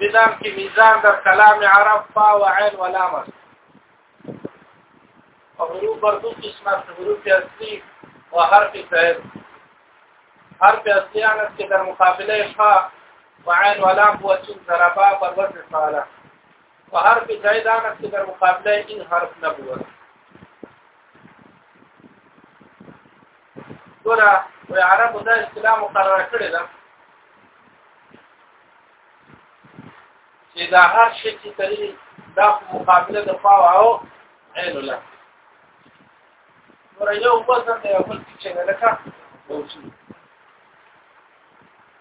بدام کې میزان در کلام عرب فا و عین و لام او حروف بر دو قسمه حروف اصلي او حرف سهل حرف اصلي هغه چې در مقابله فا و عین و لام هو چې ضربا پر وزن فعلا په هر په ځای دا نقص در مقابله ان حرف نبوت ګوره و عربو دا اصطلاح مقرره کړې ده چې دا هر شي چې تری دا مقابله د فاو او عین له ګوره یو وزن دی او بل چې نه لکه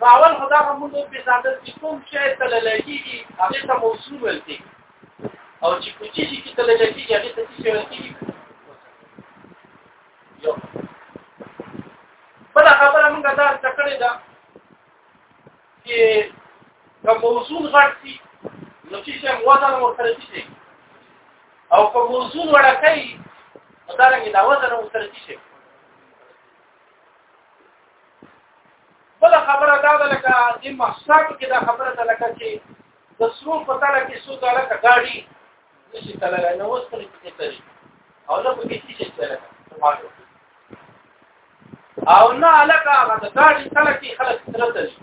باور خدا هم موږ په ساده کې کوم شی تل لګيږي هغه ته موصول ولتي او چې کوم شي کې تل لګيږي هغه ته څه ولتي یو بل خبره موږ دا څکړې ده چې کوم موصول غړتي نو چې څه وزن ورسره شي او کوم موصول وړکې دا رنګ دا وزن ورسره شي بل خبره دا ده لکه د مقصد کې دا خبره ده لکه چې د سرو په تله کې څو دا لکه ګاډي نشي تللی نو اوس کله کې تللی او نه پکې څه شي تللی او نه علاقه هغه د ګاډي تله کې خلک سره تللی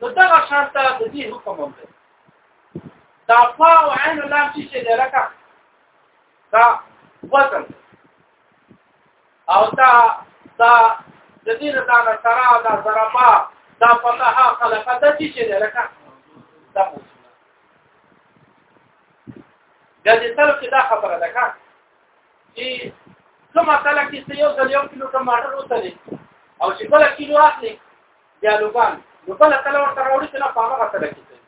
نو دا شانته د دې حکم هم دی دا فا او عین لام چې لکه دا وزن او دا دا د دې نه دا سره دا ضربا دا فتح خلقه د چې چې لکه دا د دې سره کې دا خبره ده کا چې کومه کله کې یو ځل یو کیلو ټماټر وتلې او چې کله کیلو اخلي دیالوګان نو بل تل ورته راوړي چې نه په هغه تل کې کوي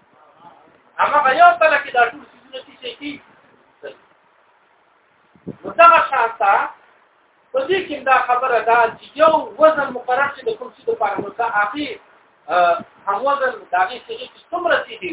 هغه یو تل کې دا ټول سيزونه چې شي کی نو دا شانتا په دې کې دا خبره ده چې یو وزن مقرر شي د کوم څه لپاره نو دا اخی هم وزن دا غي چې څومره سي دی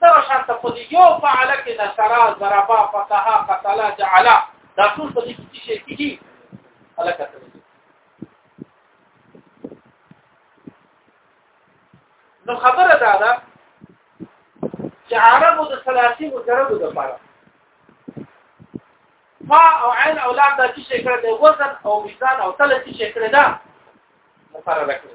دا شان ته په یو فعل کې نصرا ضربا فتحا قتلا جعلا دا ټول په دې کې شي کیږي الکه نو خبره دا ده چې عربو د ثلاثي مجردو لپاره فا او عین او لام دا چې شي کړی دی وزن او میزان او تل چې شي کړی دا مقرره کړی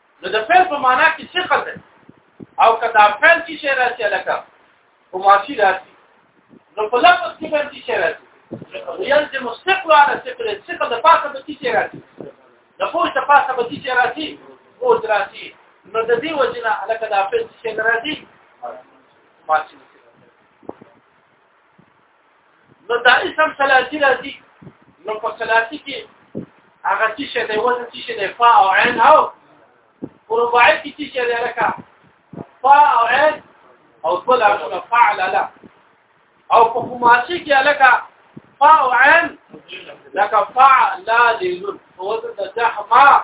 نو د فعل په معنا کې څه خبره او کدا فعل کې شی راځي لکه او ماشي راځي نو په لفظ کې باندې شی راځي يلزم الثقل على الثقل الثقل د پاسه به کې راځي د فوج د پاسه به کې راځي او دراسي نو د دې وجنه لکه دا فعل کې راځي ماشي نو دا اسم ثلاثي راځي نو په ثلاثي کې هغه چې شه دی وزن چې شه دی فا او عین او رباعي کې چې شه دی لکه فا او عین او بل هغه فعل لا او په خماسي کې لکه فا او عین لکه فعل لا لذل وزن د زحمه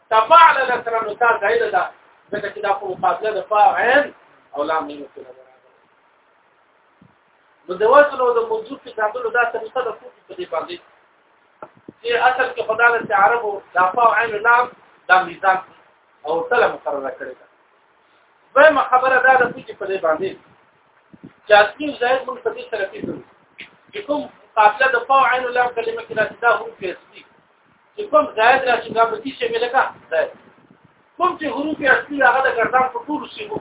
تفاعل له سره نو تا زائد ده ځکه چې دا په مقابله د فاعل او لام نه کې ده نو د وزن او د موضوع په ځانګړو دا طریقه د فوق په دې باندې چې اصل کې خدای له عربو دا فاعل لام دا میزان او تل مقرره کړی ده دویمه خبره دا ده چې په دې باندې چې اصلي زائد موږ په دې سره پیژنو کوم قابله د فاعل لام کلمه کې راځي دا هم پیسې چې کوم زائد راشي دا په دې شی مې لکه زائد کوم چې حروف اصلي هغه د ګردان په ټول شي وو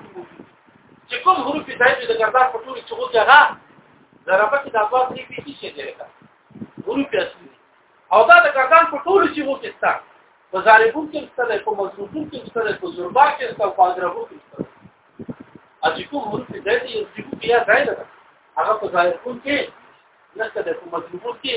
چې کوم حروف زائد د ګردان په ټول شي وو هغه ضربه کې د ابواب دې په دې شی لکه حروف اصلي او دا د ګردان په ټول شي وو کې ستاسو په ظالمون کې ستل په مظلومون کې ستل په زربا کې ستل په اضربو کې ستل اځي کوم حروف زائد یې چې بیا زائد هغه په ظالمون کې نشته د مظلومون کې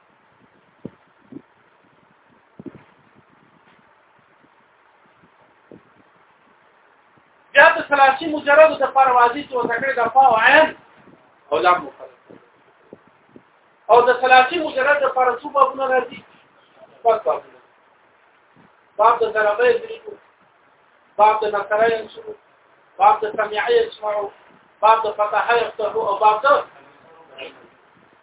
بیا د ثلاثي مجرد د پر واضح تو ذکر د فاو عین او لام مفرد او د ثلاثي مجرد د پر څو بابونه راځي پر بابونه باب د ضربه یسرو باب د نصره یسرو باب د سمعه یسمعو باب د فتحه یفتحو او باب د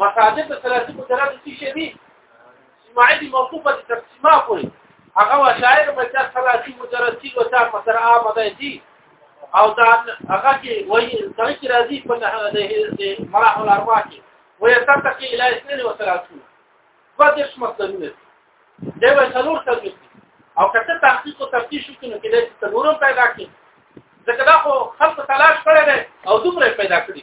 مساجد د ثلاثي مجرد څه شي دي سماعي دي موقوفه د تقسیمه کوي هغه وشاعر مجرد ثلاثي مجرد چې وتا مثلا آمده دي او دا هغه کې وایي څنګه چې راځي په د مراحل اربع کې وایي تتقي الى 32 ودش مصدرونه دی به څلور تدوین او کته تحقیق او تفتیش وکړو کې د څلورو پیدا کړي ځکه دا خو خلق تلاش کړی او دومره پیدا کړی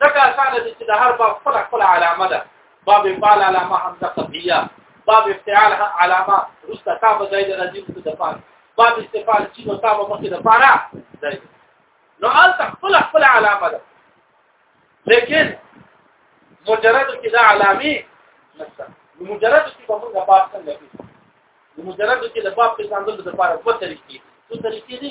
ځکه اسانه دي چې د هر باب خپل خپل علامه ده باب فعل علامه حمزه قبلیه باب افتعال علامه رستا تا په ځای د راځي څه د پاره باب استفعال چې نو تا په مخې د پاره دی نو ال خپل خپل علامه ده لیکن مجرد کې دا علامه نشته مجرد کې په موږ باب څنګه کوي مجرد کې د باب په ځانګړو د پاره دوه طریقې څه طریقې دي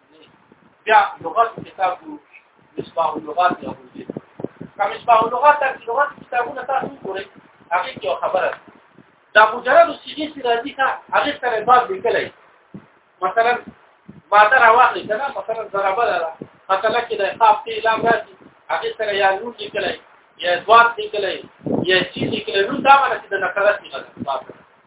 بیا لغت کتاب مصباح اللغات یو دی کوم مصباح اللغات د لغت کتابونه تاسو ګورئ هغه یو خبره دا مجرد صيغه چې راځي ښه هغه سره باب لیکلای مثلا ماده راوخلې کنه مثلا ضربه ده مثلا کې د قاف ته لام راځي هغه سره یا نون لیکلای یا دوات لیکلای یا چې لیکلای نو دا معنی چې د نکرات نه ده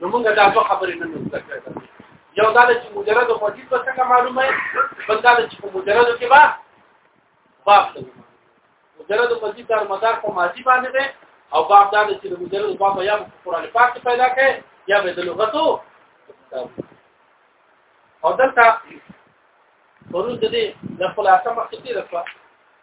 نو موږ دا څه خبرې نه نشته کړې یو دا چې مجرد او موجود به څنګه معلومه وي بل دا چې په مجرد کې به باب ته مجرد او موجود در مدار په ماضي باندې ده او باب دا چې مجرد او باب یا په قران پاک کې پیدا کړي یا به د لغتو او دلته ورته دې د خلاصه مخکې راځه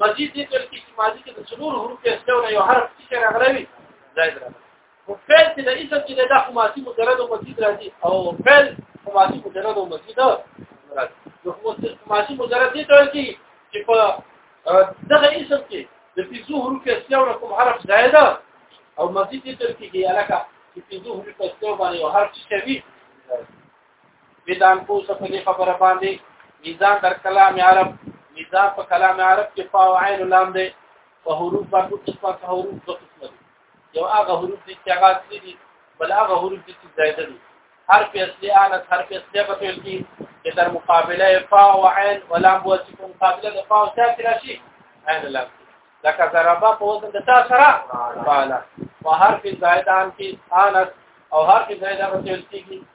مزید دې تل کې چې ماضي کې د څلور حروف په استو نه یو حرف چې راغلی زائد راغلی او فعل چې د اسم کې د خماسي مجرد او مزید راځي او فعل خماسي مجرد او مزید راځي نو خماسي مجرد دې تل کې چې په دغه اسم کې د پیزو حروف په استو نه کوم حرف زائد او مزید دې تل کې علاقه چې پیزو حروف په استو باندې یو حرف چې وي بدان پوسه په دې خبره باندې میزان در کلام عرب میزان په کلام عرب کې فاو عین لام دی او حروف په قسمه کې حروف په قسمه دي یو هغه حروف دي چې هغه اصلي دي بل هغه حروف دي چې زائده دي حرف اصلي انا حرف اصلي په تل کې چې در مقابله فاو عین ولام بو چې مقابله د فاو سره راشي عین لام لکه ضربه په وزن د تا سره فعلا وحرف زائدان کې انا او حرف زائده په تل کې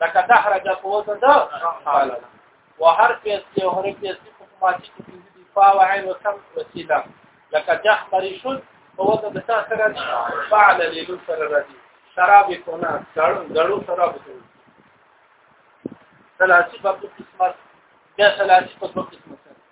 لکه دهرج په وزن ده قال وهر فيس او هر فيس په ماتي کې د دفاع او عين وسم وسيله لکه جحمر شل په وزن ده سره فعل ليل سره راځي شراب کونه ګړو ګړو شراب کونه ثلاثي په قسمت بیا ثلاثي په قسمت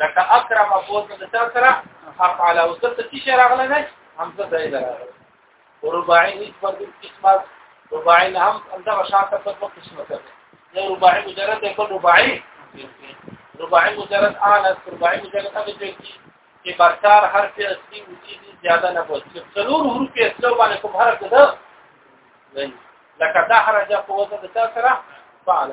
لکه اکرم ابو د چا سره افعل او څه څه شي راغله نه هم څه ځای راغله ورباعي هیڅ په دې قسمه رباعي هم انده شاته په دې قسمه ده یو رباعي مجرد دی بل رباعي رباعي مجرد اعلى رباعي مجرد هغه دی چې برکار حرف اصلي وجي دي زیاده نه پوهې چې څلور حروف یې څو باندې کوم حرف ده لکه دا حرف په وزن د سره فعل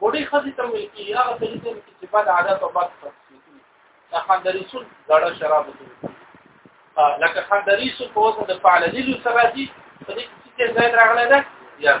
بوډي خزي ته ویل کی هغه څه چې موږ چې بد عادت او بد دا خندریسون زړه شراب دي لکه خندریسون په وزن د فعل لیلو سره دي په دې کې چې زید راغلی ده یا